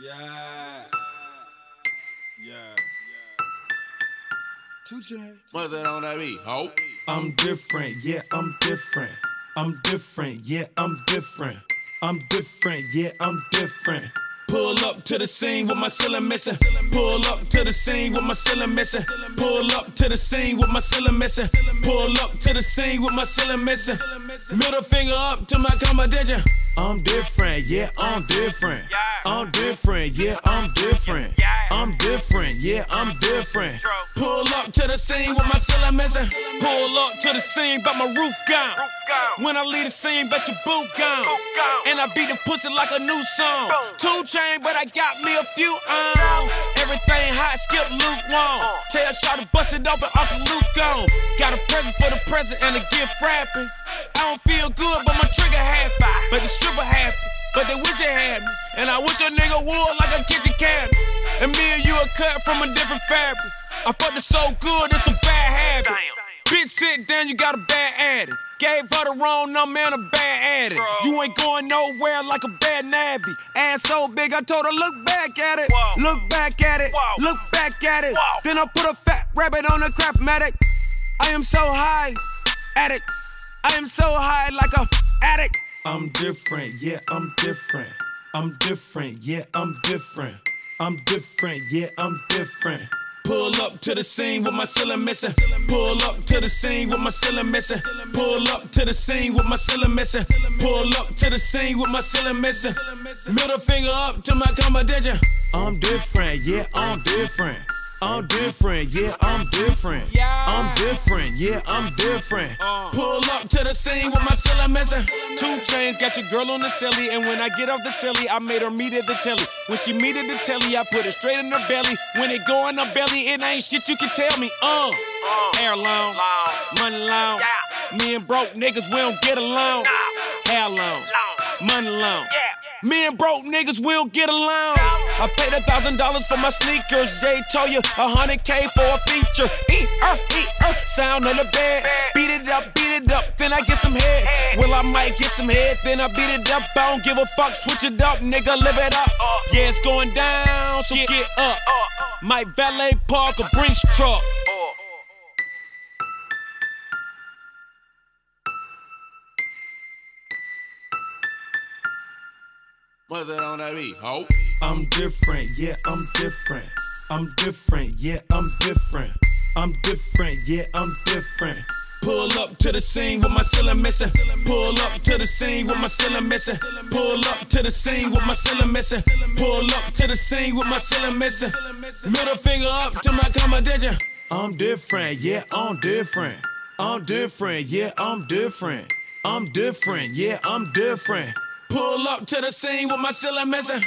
Yeah. Yeah. 2 Chainz. What's that on that beat? Ho. I'm different, yeah, I'm different. I'm different, yeah, I'm different. I'm different, yeah, I'm different. Pull up to the scene with my ceiling missing. Pull up to the scene with my ceiling missing. Pull up to the scene with my ceiling missing. Pull up to the scene with my ceiling missing. Middle finger up to my competition. I'm different, yeah, I'm different. I'm different, yeah, I'm different. I'm different, yeah, I'm different. Pull up to the scene with my ceiling missing. Pull up to the scene, but my roof gone. When I leave the scene, bet your boot gone. And I beat the pussy like a new song. Two chain, but I got me a few on. Everything hot, skip lukewarm. Tell Shaw to bust it open, Uncle Luke gone. Got a present for the present and a gift wrapping. I don't feel good, but my trigger happy. But the stripper happy. But they wish they had me. And I wish a nigga would like a kitchen cabinet. And me and you are cut from a different fabric. I fucked it so good, it's a bad habit. Bitch, sit down, you got a bad addict. Gave her the wrong number and a bad addict. You ain't going nowhere like a bad navvy. Ass so big, I told her, look back at it. Look back at it. Look back at it. Then I put a fat rabbit on a Craftmatic. I am so high, addict. I am so high like a addict. I'm different, yeah, I'm different. I'm different, yeah, I'm different. I'm different, yeah, I'm different. Pull up to the scene with my ceiling missing. Pull up to the scene with my ceiling missing. Pull up to the scene with my ceiling missing. Pull up to the scene with my ceiling missing. Middle finger up to my competition. I'm different, yeah, I'm different. I'm different, yeah, I'm different. I'm different, yeah, I'm different. Pull up to the scene with my ceiling missing. 2 Chainz, got your girl on the silly, and when I get off the silly, I made her meet at the telly. When she meet at the telly, I put it straight in her belly. When it go in her belly, it ain't shit you can tell me. Uh, hair long, money long. Me and broke niggas, we don't get along. Hair long, money long. Me and broke niggas, we'll get along. I paid a thousand dollars for my sneakers. Jay told you a hundred K for a feature. E er, e er, sound on the bed. Beat it up, beat it up, then I get some head. Well, I might get some head, then I beat it up. I don't give a fuck, switch it up, nigga, live it up. Yeah, it's going down, so get up. My valet park a Brinks truck. What's that on that beat? Ho. I'm different, yeah, I'm different. I'm different, yeah, I'm different. I'm different, yeah, I'm different. Pull up to the scene with my ceiling missing. Pull up to the scene with my ceiling missing. Pull up to the scene with my ceiling missing. Pull up to the scene with my ceiling missing. Middle finger up to my competition. I'm different, yeah, I'm different. I'm different, yeah, I'm different. I'm different, yeah, I'm different. Pull up to the scene with my ceiling missing.